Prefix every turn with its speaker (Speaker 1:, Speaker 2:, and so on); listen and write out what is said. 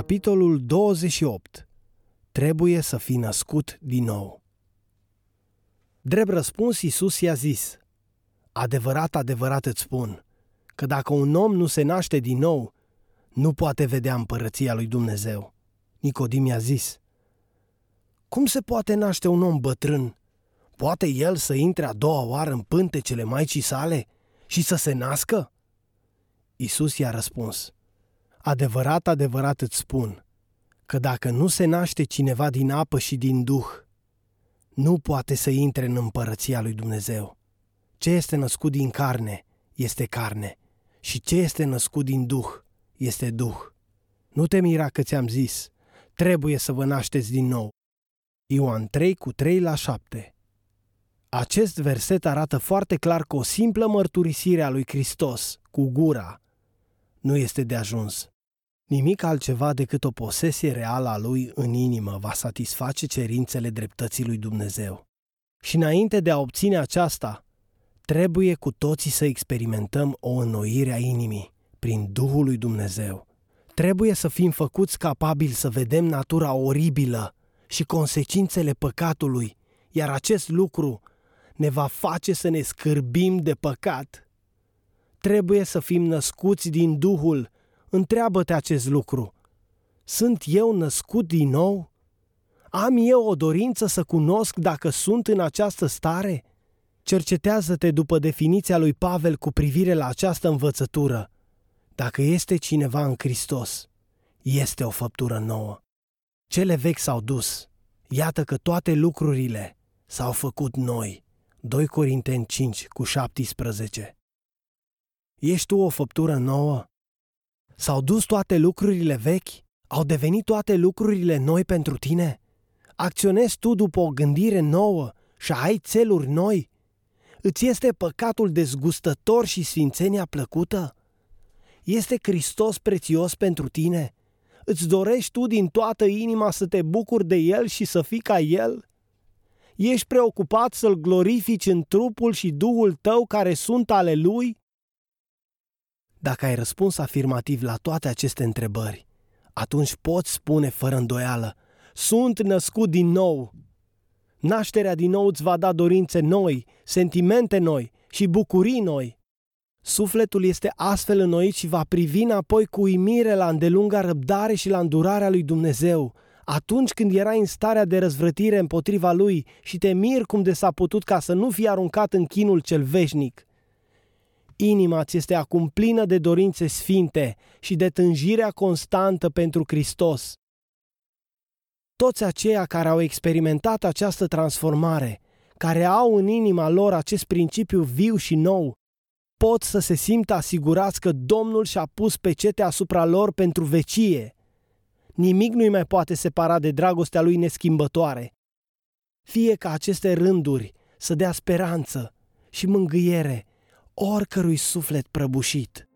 Speaker 1: Capitolul 28. Trebuie să fii născut din nou. Drept răspuns, Iisus i-a zis, Adevărat, adevărat îți spun, că dacă un om nu se naște din nou, nu poate vedea împărăția lui Dumnezeu. Nicodim i-a zis, Cum se poate naște un om bătrân? Poate el să intre a doua oară în pântecele Maicii sale și să se nască? Iisus i-a răspuns, Adevărat, adevărat îți spun, că dacă nu se naște cineva din apă și din duh, nu poate să intre în împărăția lui Dumnezeu. Ce este născut din carne este carne și ce este născut din duh este duh. Nu te mira că ți-am zis, trebuie să vă nașteți din nou. Ioan 3 cu 3 la 7 Acest verset arată foarte clar că o simplă mărturisire a lui Hristos cu gura nu este de ajuns. Nimic altceva decât o posesie reală a lui în inimă va satisface cerințele dreptății lui Dumnezeu. Și înainte de a obține aceasta, trebuie cu toții să experimentăm o înnoire a inimii prin Duhul lui Dumnezeu. Trebuie să fim făcuți capabili să vedem natura oribilă și consecințele păcatului, iar acest lucru ne va face să ne scârbim de păcat. Trebuie să fim născuți din Duhul întreabă-te acest lucru. Sunt eu născut din nou? Am eu o dorință să cunosc dacă sunt în această stare? Cercetează-te după definiția lui Pavel cu privire la această învățătură. Dacă este cineva în Hristos, este o făptură nouă. Cele vechi s-au dus. Iată că toate lucrurile s-au făcut noi. 2 Corinteni 5 cu 17 Ești tu o făptură nouă? S-au dus toate lucrurile vechi? Au devenit toate lucrurile noi pentru tine? Acționezi tu după o gândire nouă și ai țeluri noi? Îți este păcatul dezgustător și sfințenia plăcută? Este Hristos prețios pentru tine? Îți dorești tu din toată inima să te bucuri de El și să fii ca El? Ești preocupat să-L glorifici în trupul și Duhul tău care sunt ale Lui? Dacă ai răspuns afirmativ la toate aceste întrebări, atunci poți spune fără îndoială, sunt născut din nou. Nașterea din nou îți va da dorințe noi, sentimente noi și bucurii noi. Sufletul este astfel înnoit și va privi înapoi cu uimire la îndelunga răbdare și la îndurarea lui Dumnezeu, atunci când era în starea de răzvrătire împotriva lui și te mir cum de s-a putut ca să nu fie aruncat în chinul cel veșnic. Inima ți este acum plină de dorințe sfinte și de tânjirea constantă pentru Hristos. Toți aceia care au experimentat această transformare, care au în inima lor acest principiu viu și nou, pot să se simtă asigurați că Domnul și-a pus pecete asupra lor pentru vecie. Nimic nu-i mai poate separa de dragostea lui neschimbătoare. Fie ca aceste rânduri să dea speranță și mângâiere oricărui suflet prăbușit.